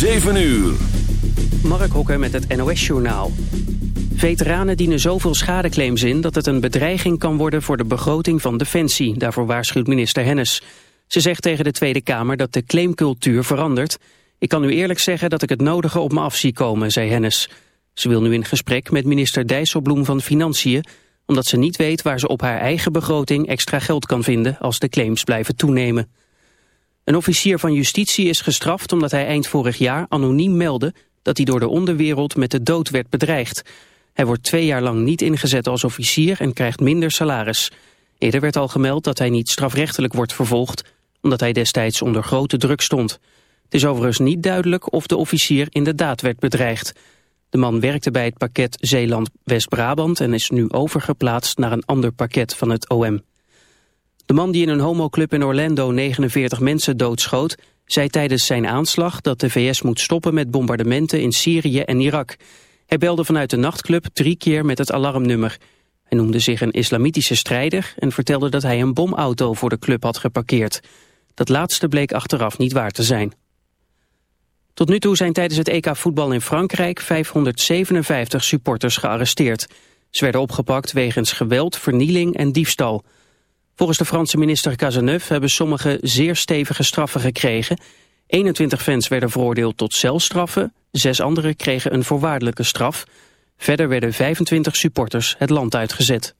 7 uur. Mark Hokker met het NOS-journaal. Veteranen dienen zoveel schadeclaims in dat het een bedreiging kan worden voor de begroting van Defensie. Daarvoor waarschuwt minister Hennis. Ze zegt tegen de Tweede Kamer dat de claimcultuur verandert. Ik kan u eerlijk zeggen dat ik het nodige op me af zie komen, zei Hennis. Ze wil nu in gesprek met minister Dijsselbloem van Financiën... omdat ze niet weet waar ze op haar eigen begroting extra geld kan vinden... als de claims blijven toenemen. Een officier van justitie is gestraft omdat hij eind vorig jaar anoniem meldde dat hij door de onderwereld met de dood werd bedreigd. Hij wordt twee jaar lang niet ingezet als officier en krijgt minder salaris. Eerder werd al gemeld dat hij niet strafrechtelijk wordt vervolgd, omdat hij destijds onder grote druk stond. Het is overigens niet duidelijk of de officier inderdaad werd bedreigd. De man werkte bij het pakket Zeeland-West-Brabant en is nu overgeplaatst naar een ander pakket van het OM. De man die in een homoclub in Orlando 49 mensen doodschoot... zei tijdens zijn aanslag dat de VS moet stoppen met bombardementen in Syrië en Irak. Hij belde vanuit de nachtclub drie keer met het alarmnummer. Hij noemde zich een islamitische strijder... en vertelde dat hij een bomauto voor de club had geparkeerd. Dat laatste bleek achteraf niet waar te zijn. Tot nu toe zijn tijdens het EK voetbal in Frankrijk 557 supporters gearresteerd. Ze werden opgepakt wegens geweld, vernieling en diefstal... Volgens de Franse minister Cazeneuve hebben sommigen zeer stevige straffen gekregen. 21 fans werden veroordeeld tot celstraffen, zes anderen kregen een voorwaardelijke straf. Verder werden 25 supporters het land uitgezet.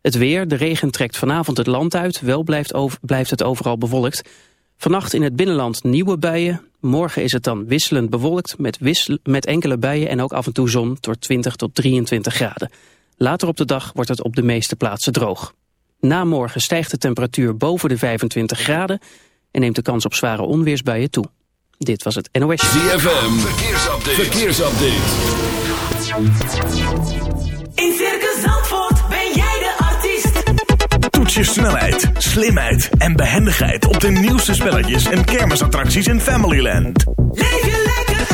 Het weer, de regen trekt vanavond het land uit, wel blijft, blijft het overal bewolkt. Vannacht in het binnenland nieuwe buien. Morgen is het dan wisselend bewolkt met, met enkele buien en ook af en toe zon door 20 tot 23 graden. Later op de dag wordt het op de meeste plaatsen droog. Na morgen stijgt de temperatuur boven de 25 graden... en neemt de kans op zware onweersbuien toe. Dit was het NOS. ZFM, verkeersupdate. verkeersupdate. In Circus Zandvoort ben jij de artiest. Toets je snelheid, slimheid en behendigheid... op de nieuwste spelletjes en kermisattracties in Familyland. Leef je lekker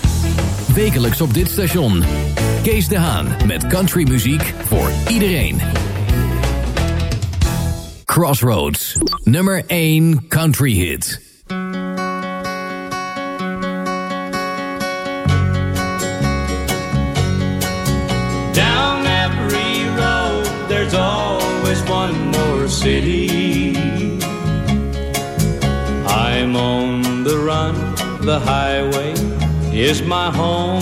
Wekelijks op dit station. Kees de Haan met countrymuziek voor iedereen. Crossroads, nummer 1 country hit. Down every road, there's always one more city. I'm on the run, the highway is my home.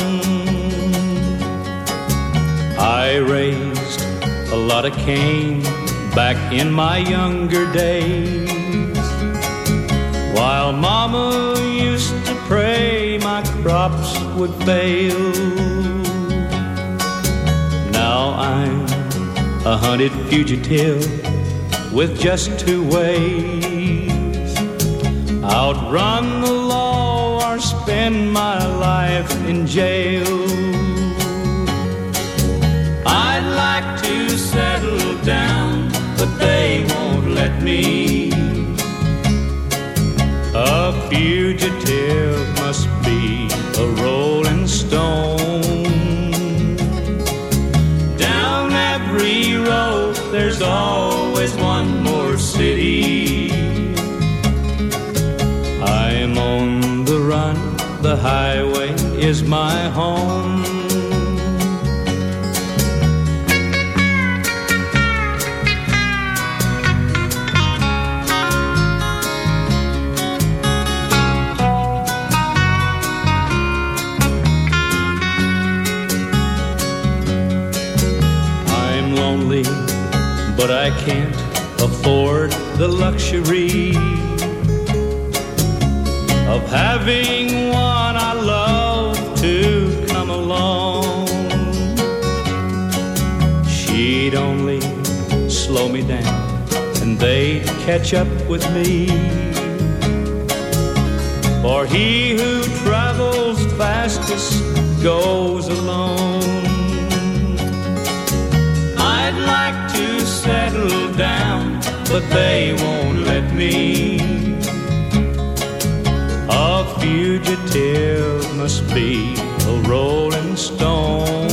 I raised a lot of cane back in my younger days. While mama used to pray my crops would fail. Now I'm a hunted fugitive with just two ways outrun the spend my life in jail. I'd like to settle down, but they won't let me. A fugitive must be a rolling stone. Down every road, there's always one. Is my home. I'm lonely, but I can't afford the luxury of having one I love to come along. She'd only slow me down and they'd catch up with me. For he who travels fastest goes alone. I'd like to settle down, but they won't let me. A fugitive must be a rolling stone.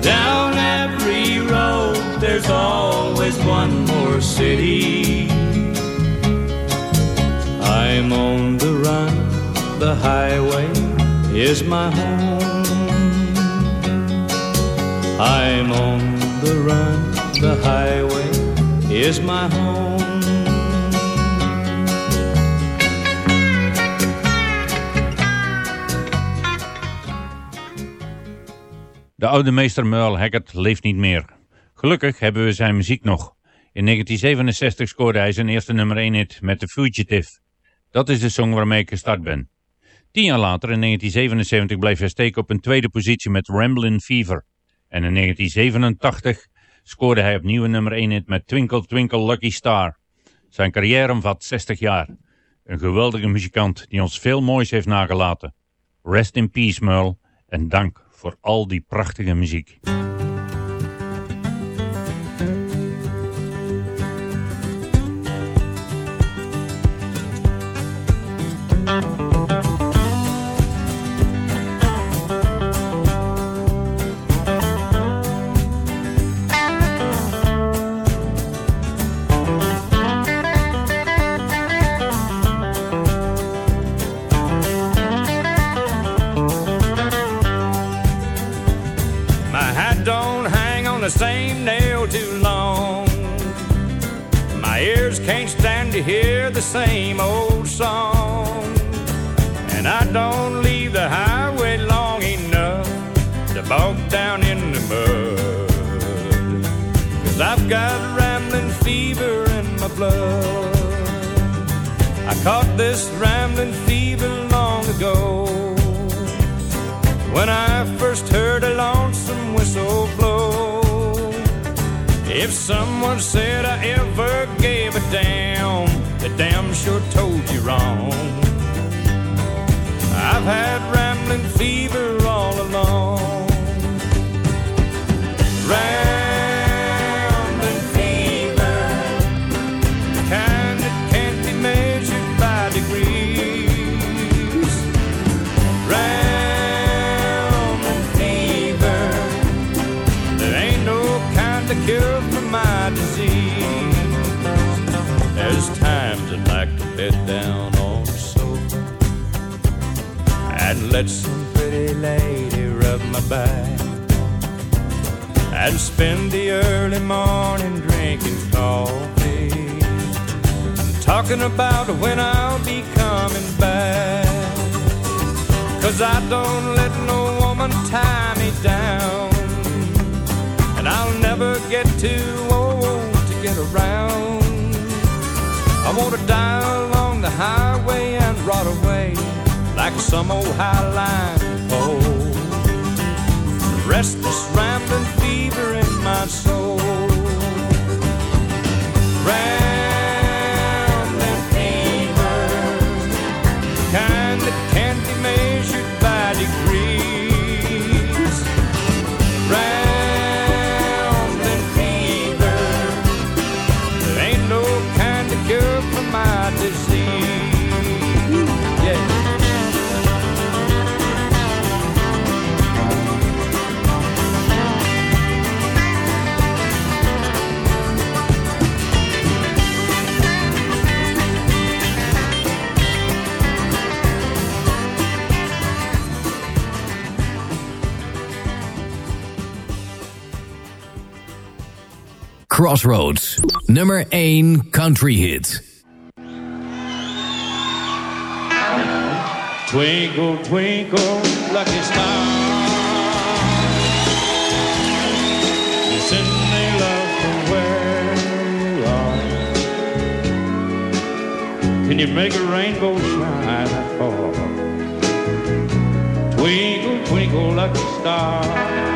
Down every road, there's always one more city. I'm on the run, the highway is my home. I'm on the run, the highway is my home. De oude meester Merle Haggard leeft niet meer. Gelukkig hebben we zijn muziek nog. In 1967 scoorde hij zijn eerste nummer 1 hit met The Fugitive. Dat is de song waarmee ik gestart ben. Tien jaar later, in 1977, bleef hij steken op een tweede positie met Ramblin' Fever. En in 1987 scoorde hij opnieuw een nummer 1 hit met Twinkle Twinkle Lucky Star. Zijn carrière omvat 60 jaar. Een geweldige muzikant die ons veel moois heeft nagelaten. Rest in peace, Merle. En dank voor al die prachtige muziek. Get around. I wanna die along the highway and rot away like some old highline pole. Restless rambling fever in my soul. Crossroads, nummer 1 country hit. Twinkle, twinkle, lucky star. You send me love from where you are. Can you make a rainbow shine that far? Twinkle, twinkle, lucky star.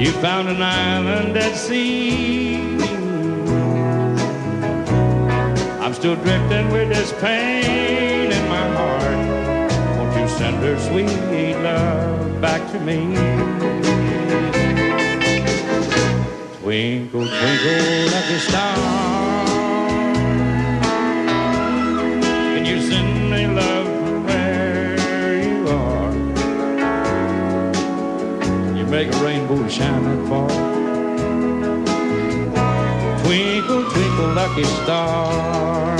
You found an island at sea. I'm still drifting with this pain in my heart. Won't you send her sweet love back to me? Twinkle, twinkle, lucky star. Can you send me love make a rainbow shine that far? Twinkle, twinkle, lucky star.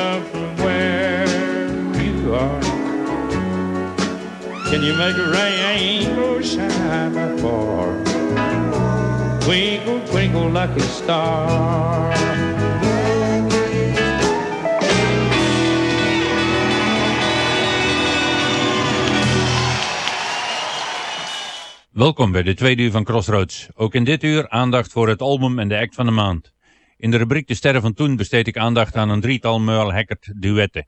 You make a rainbow shine? Twinkle, twinkle, lucky star. Welkom bij de tweede uur van Crossroads. Ook in dit uur aandacht voor het album en de act van de maand. In de rubriek De Sterren van Toen besteed ik aandacht aan een drietal Merle Haggard duetten.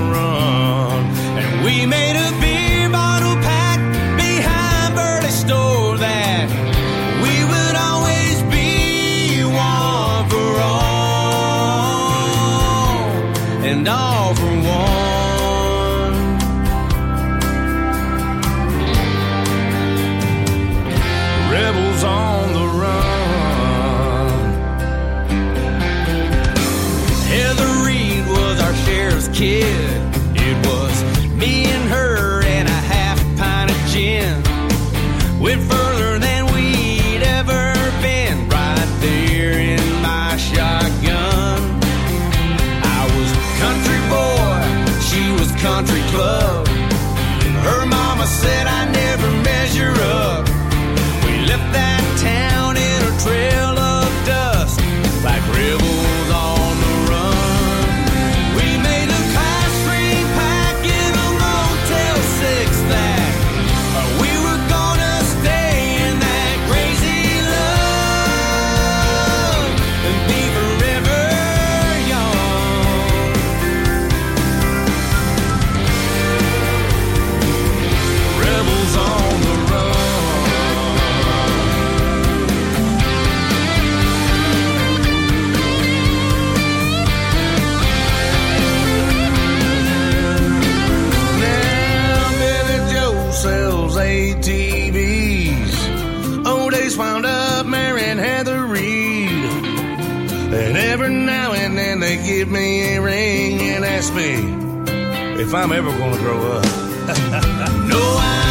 And every now and then they give me a ring and ask me if I'm ever gonna grow up. no, I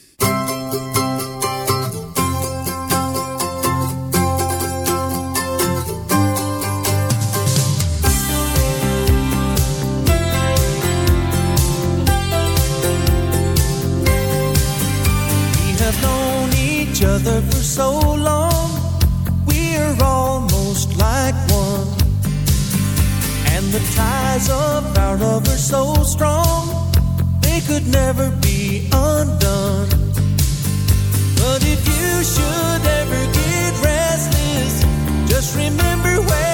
Other for so long, we're almost like one. And the ties of our love are so strong, they could never be undone. But if you should ever get restless, just remember wherever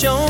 shown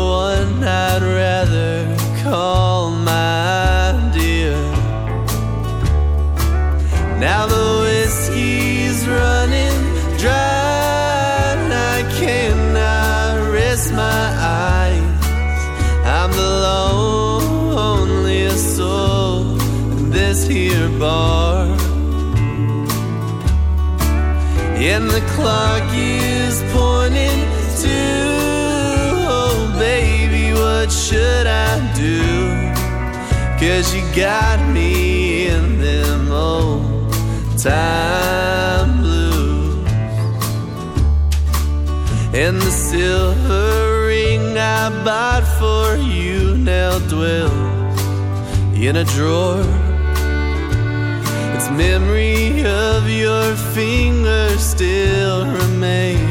I'd rather call my dear. Now the whiskey's running dry, and I cannot rest my eyes. I'm the loneliest soul in this here bar. And the clock is pointing should I do? Cause you got me in them old time blues. And the silver ring I bought for you now dwells in a drawer. Its memory of your finger still remains.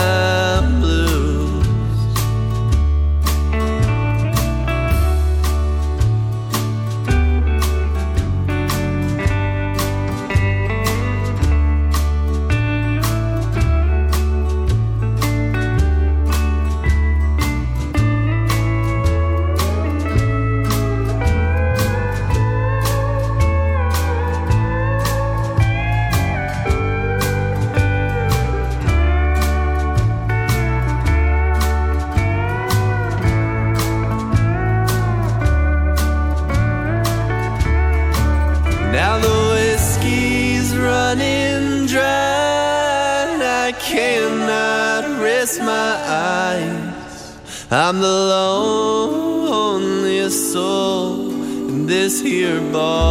I'm the loneliest soul in this here bar,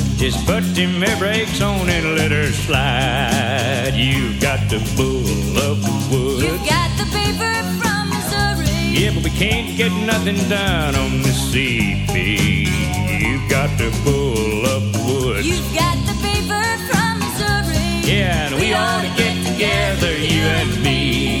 Just put them air brakes on and let her slide. You've got the bull of the woods. You've got the paper from Missouri. Yeah, but we can't get nothing done on the CB. You've got the bull of the woods. You've got the paper from Missouri. Yeah, and we ought to get together, you and me.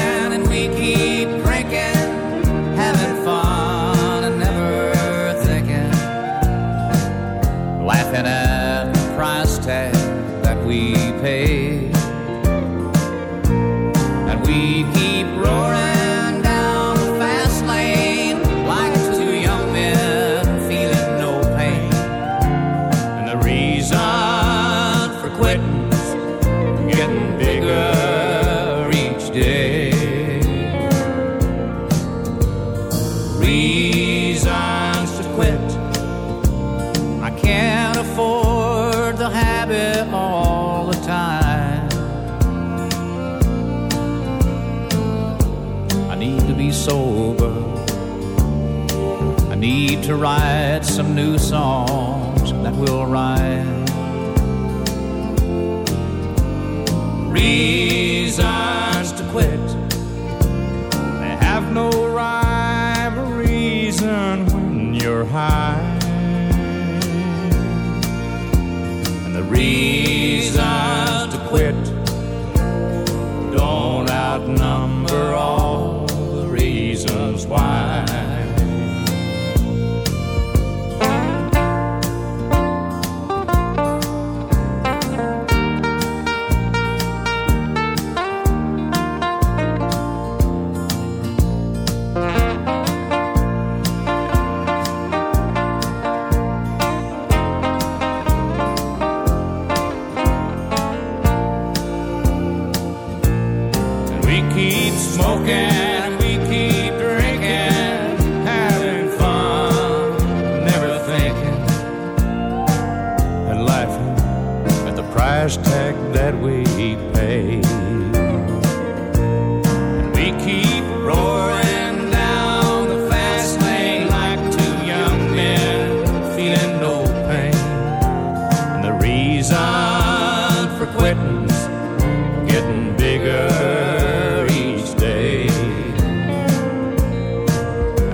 write some new songs that will rhyme. Reasons to quit. They have no rhyme or reason when you're high. And the reasons to quit don't outnumber all the reasons why.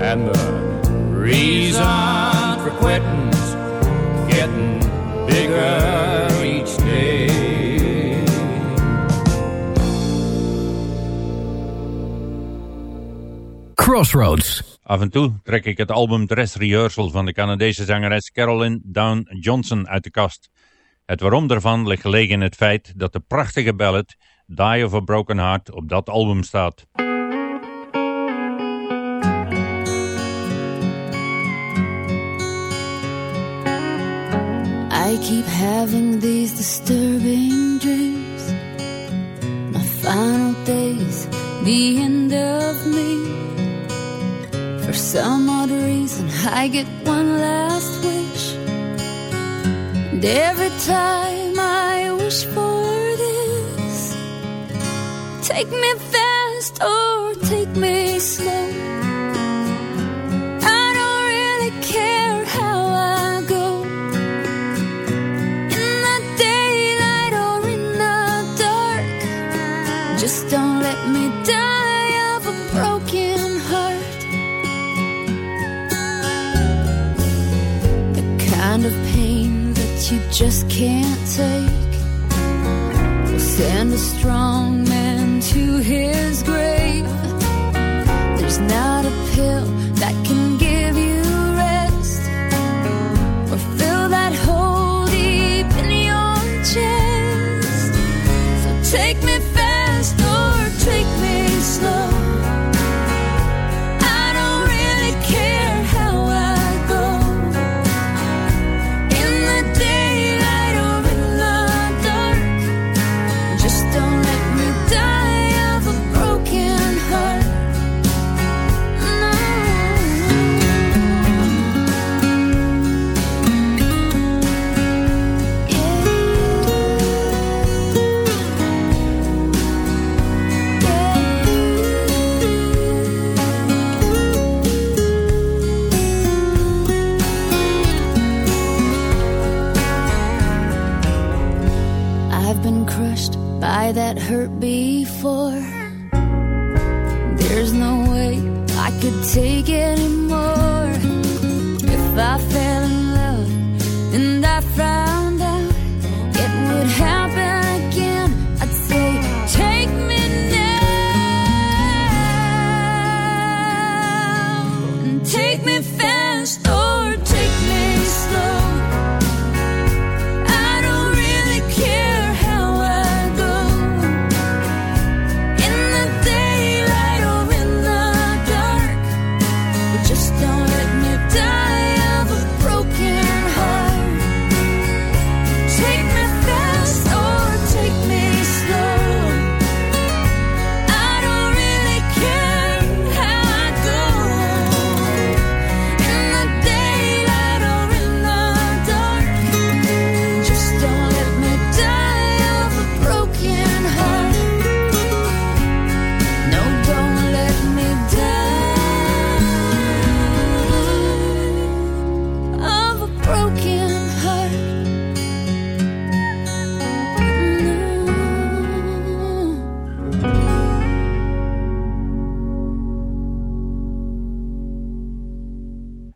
And the reason for quitting's getting bigger each day. Crossroads. Af en toe trek ik het album Dress Rehearsal van de Canadese zangeres Carolyn Down Johnson uit de kast. Het waarom daarvan ligt gelegen in het feit dat de prachtige ballad Die of a Broken Heart op dat album staat. I keep having these disturbing dreams. My final days, the end of me. For some odd reason, I get one last wish. And every time I wish for this, take me fast or take me slow. I don't really care you just can't take We'll send a strong man to his grave. There's not a pill that can give you rest or fill that hole deep in your chest. So take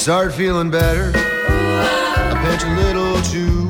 start feeling better. I pinch a little too